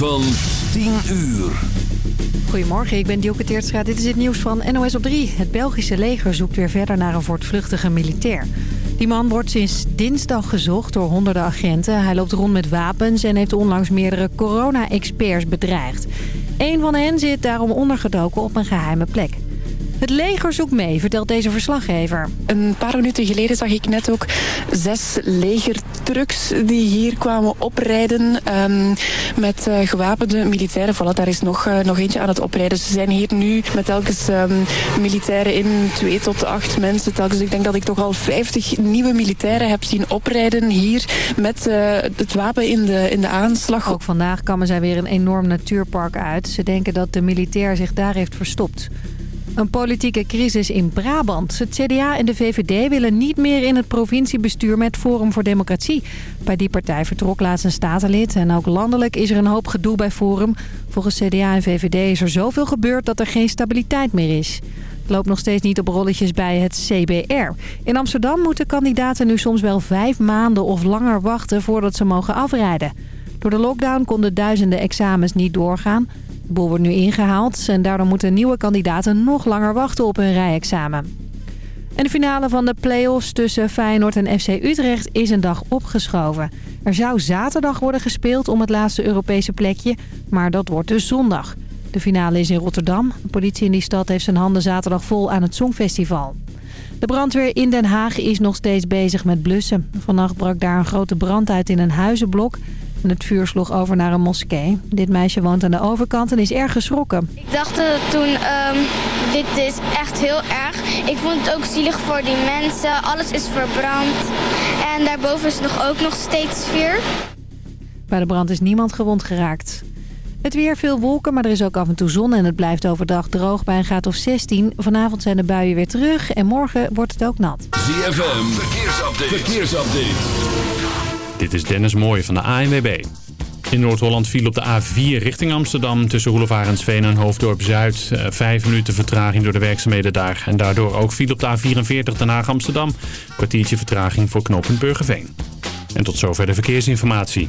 Van 10 uur. Goedemorgen, ik ben Dielke Teertstra. Dit is het nieuws van NOS op 3. Het Belgische leger zoekt weer verder naar een voortvluchtige militair. Die man wordt sinds dinsdag gezocht door honderden agenten. Hij loopt rond met wapens en heeft onlangs meerdere corona-experts bedreigd. Een van hen zit daarom ondergedoken op een geheime plek. Het leger zoekt mee, vertelt deze verslaggever. Een paar minuten geleden zag ik net ook zes legertrucks die hier kwamen oprijden um, met uh, gewapende militairen. Voilà, daar is nog, uh, nog eentje aan het oprijden. Ze zijn hier nu met telkens um, militairen in, twee tot acht mensen telkens. Ik denk dat ik toch al vijftig nieuwe militairen heb zien oprijden hier met uh, het wapen in de, in de aanslag. Ook vandaag kwamen zij weer een enorm natuurpark uit. Ze denken dat de militair zich daar heeft verstopt. Een politieke crisis in Brabant. Het CDA en de VVD willen niet meer in het provinciebestuur met Forum voor Democratie. Bij die partij vertrok laatst een statenlid en ook landelijk is er een hoop gedoe bij Forum. Volgens CDA en VVD is er zoveel gebeurd dat er geen stabiliteit meer is. Het loopt nog steeds niet op rolletjes bij het CBR. In Amsterdam moeten kandidaten nu soms wel vijf maanden of langer wachten voordat ze mogen afrijden. Door de lockdown konden duizenden examens niet doorgaan. De boel wordt nu ingehaald en daardoor moeten nieuwe kandidaten nog langer wachten op hun rijexamen. En de finale van de play-offs tussen Feyenoord en FC Utrecht is een dag opgeschoven. Er zou zaterdag worden gespeeld om het laatste Europese plekje, maar dat wordt dus zondag. De finale is in Rotterdam. De politie in die stad heeft zijn handen zaterdag vol aan het Songfestival. De brandweer in Den Haag is nog steeds bezig met blussen. Vannacht brak daar een grote brand uit in een huizenblok. Het vuur sloeg over naar een moskee. Dit meisje woont aan de overkant en is erg geschrokken. Ik dacht toen, um, dit is echt heel erg. Ik vond het ook zielig voor die mensen. Alles is verbrand. En daarboven is nog ook nog steeds vuur. Bij de brand is niemand gewond geraakt. Het weer veel wolken, maar er is ook af en toe zon en het blijft overdag droog bij een graad of 16. Vanavond zijn de buien weer terug en morgen wordt het ook nat. ZFM, verkeersupdate. verkeersupdate. Dit is Dennis Mooij van de ANWB. In Noord-Holland viel op de A4 richting Amsterdam tussen Roelevarensveen en Hoofddorp-Zuid. Vijf minuten vertraging door de werkzaamheden daar. En daardoor ook viel op de A44 Den Haag-Amsterdam. Kwartiertje vertraging voor knooppunt Burgerveen. En tot zover de verkeersinformatie.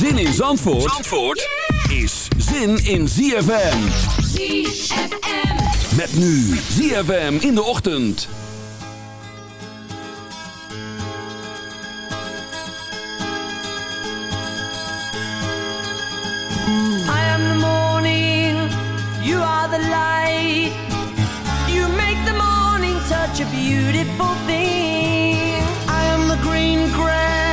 Zin in Zandvoort, Zandvoort is zin in ZFM. ZFM. Met nu ZFM in de ochtend. I am the morning, you are the light. You make the morning touch a beautiful thing. I am the green grass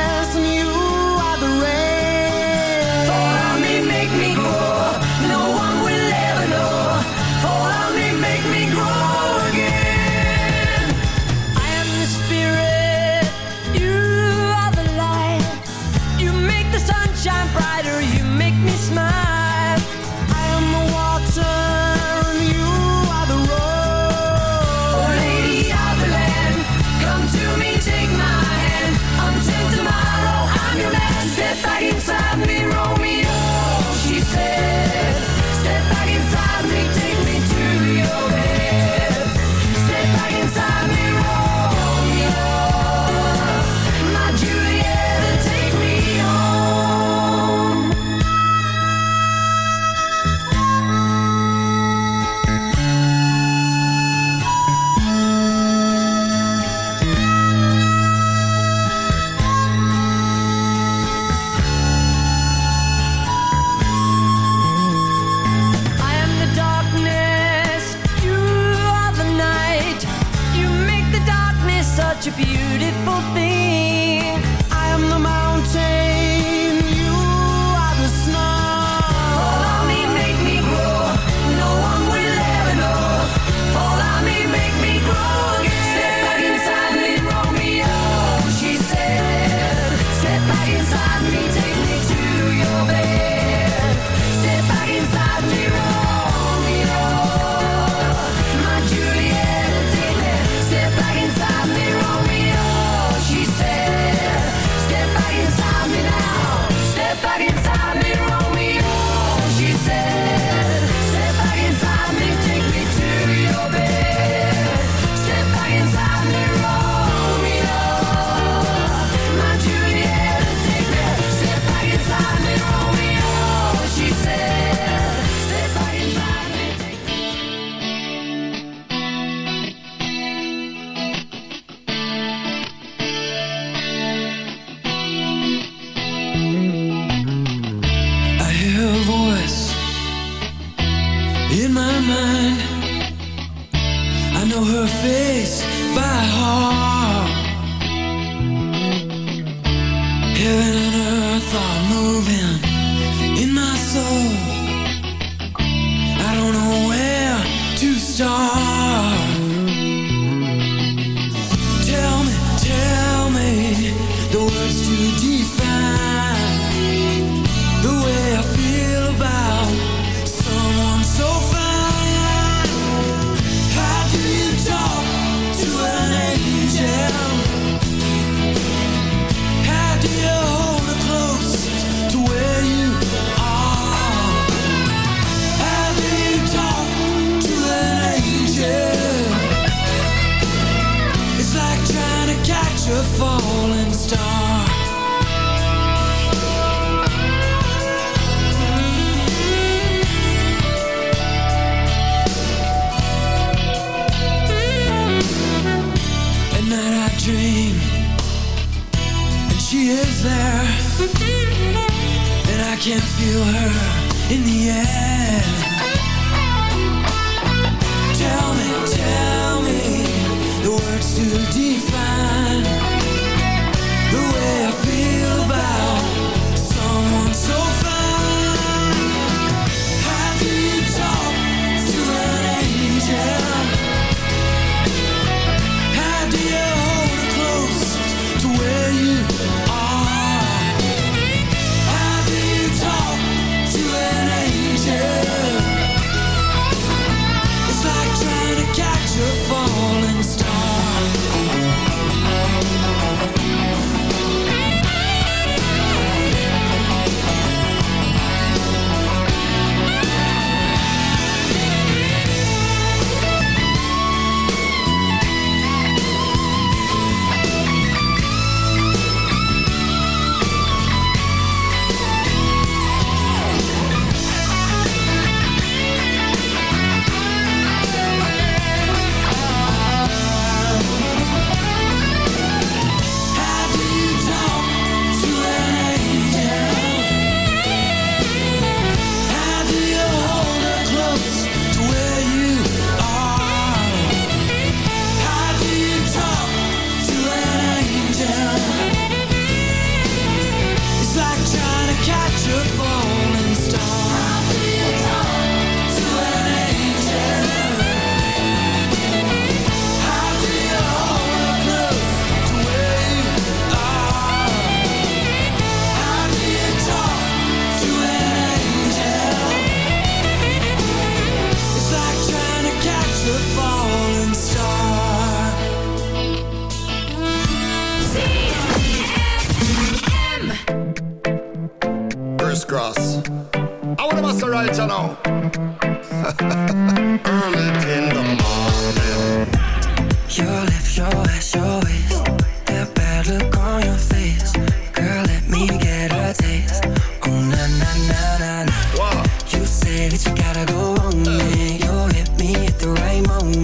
sunshine brighter, you make me smile.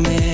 Right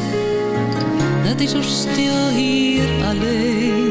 is zo stil hier alleen.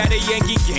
at a Yankee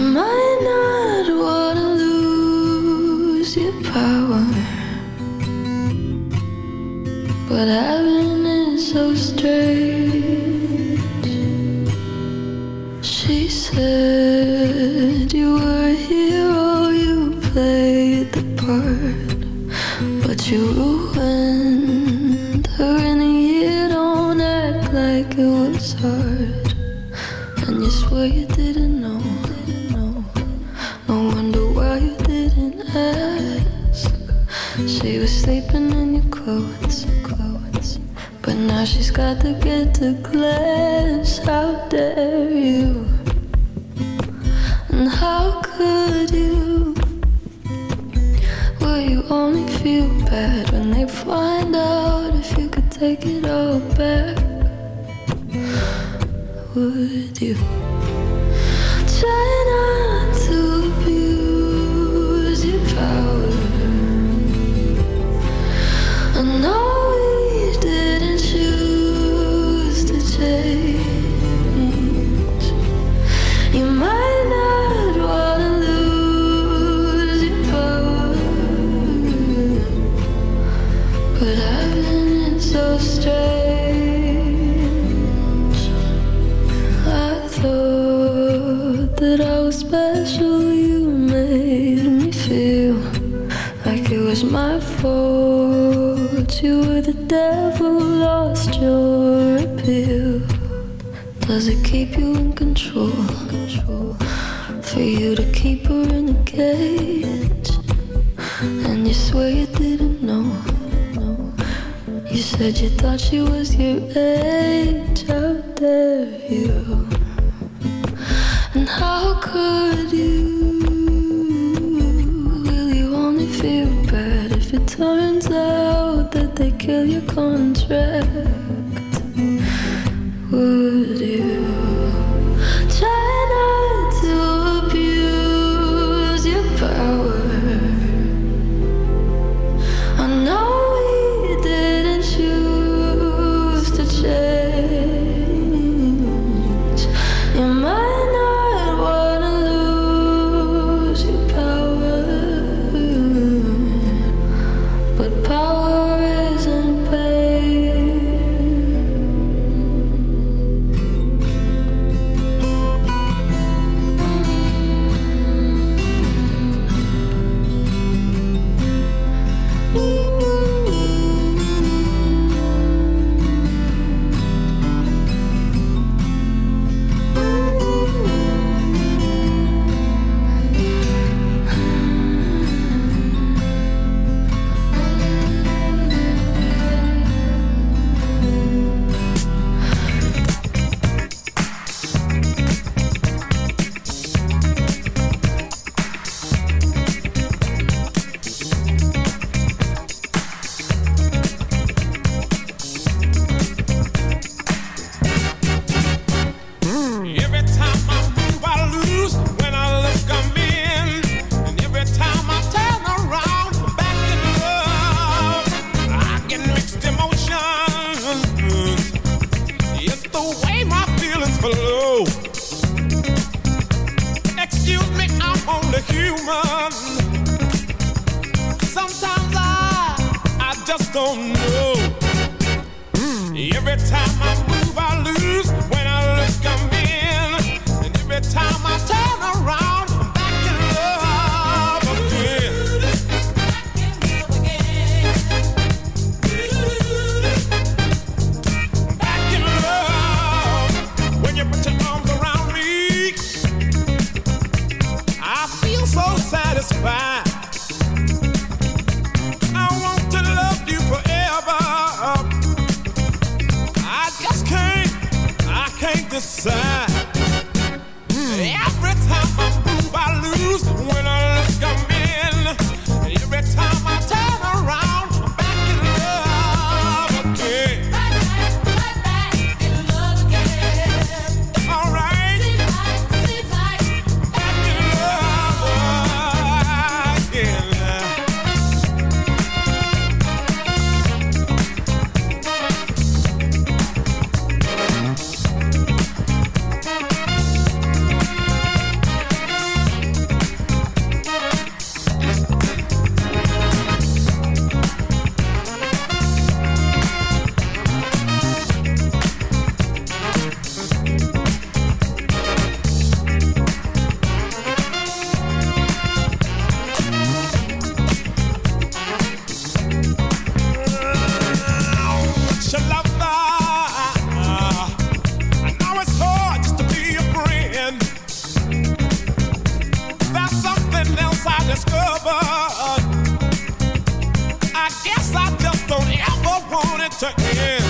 Might not wanna lose your power, but having it so strange. She said got to get to class. How dare you? And how could you? Will you only feel bad when they find out if you could take it all back? Would you? keep you in control. For you to keep her in a cage. And you swear you didn't know. You said you thought she was your age. How dare you? And how could you? Will you only feel bad if it turns out that they kill your contract? only human. Sometimes I, I just don't know. Mm. Every time I side. Yeah.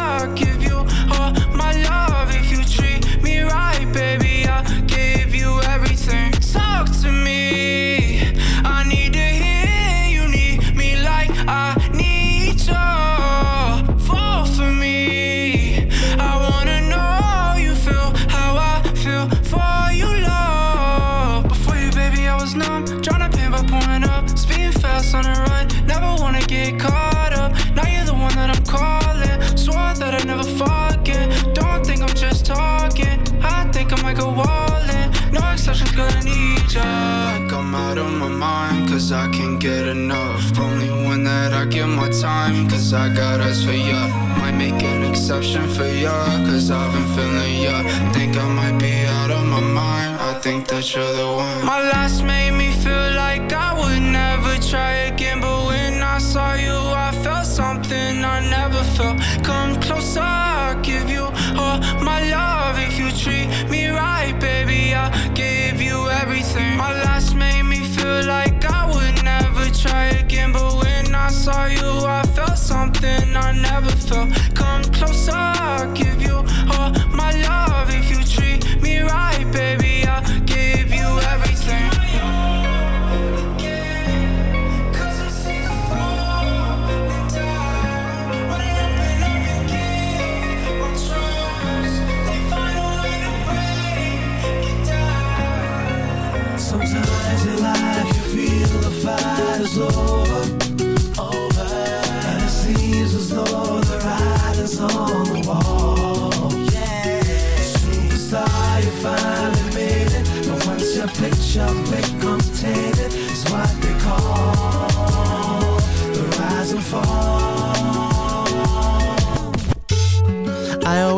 Time, cause I got eyes for ya. Might make an exception for ya, cause I've been feeling ya. Think I might be out of my mind. I think that you're the one. My last made me feel like I would never try saw you, I felt something I never felt. Come closer, I'll give you all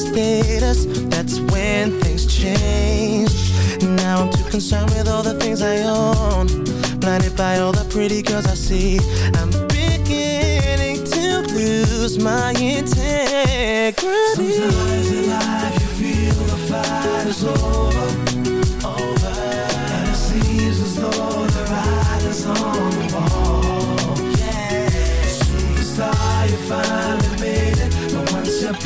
status. That's when things changed. Now I'm too concerned with all the things I own. Blinded by all the pretty girls I see. I'm beginning to lose my integrity. Sometimes in life you feel the fight is over, over, and it seems as though the writing's on the wall. Yeah, superstar, you finally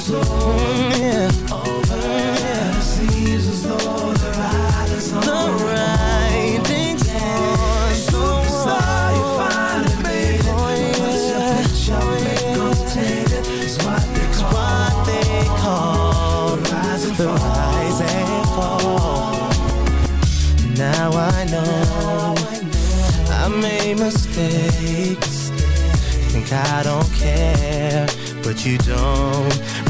Is over, Mm, yeah. the on The becomes tainted, it's what they call, the rise and the rise and fall. Now I know I made mistakes. Think I don't care, but you don't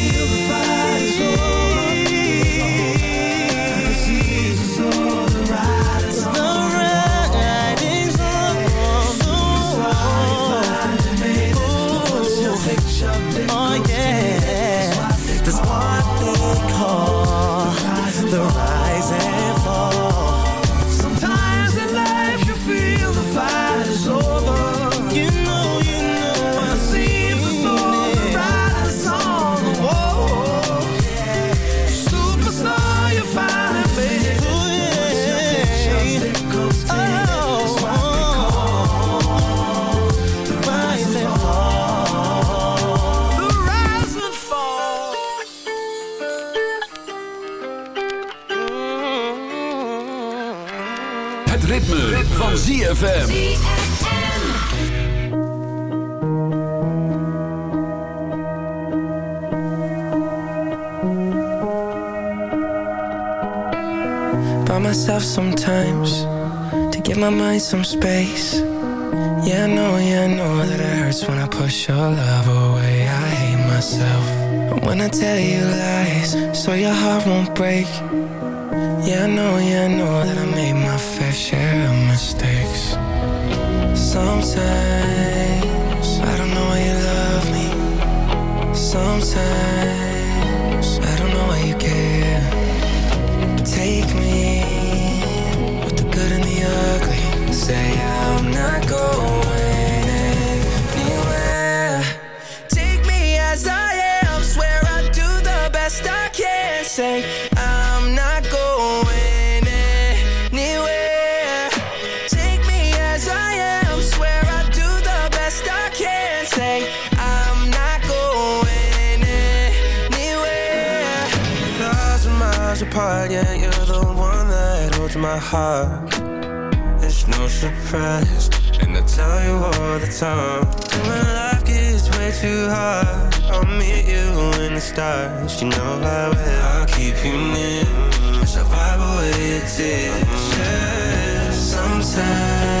Van ZFM. by myself sometimes to give my mind some space. Yeah, I know, yeah, I know that it hurts when I push your love away. I hate myself when I tell you lies, so your heart won't break. Yeah, I know, yeah, I know that I made my fair share of mistakes. Sometimes I don't know why you love me. Sometimes I don't know why you care. Take me with the good and the ugly. Say I'm not going heart. It's no surprise, and I tell you all the time. When life gets way too hard, I'll meet you in the stars. You know I will. I'll keep you near, so vibe away your tears. Sometimes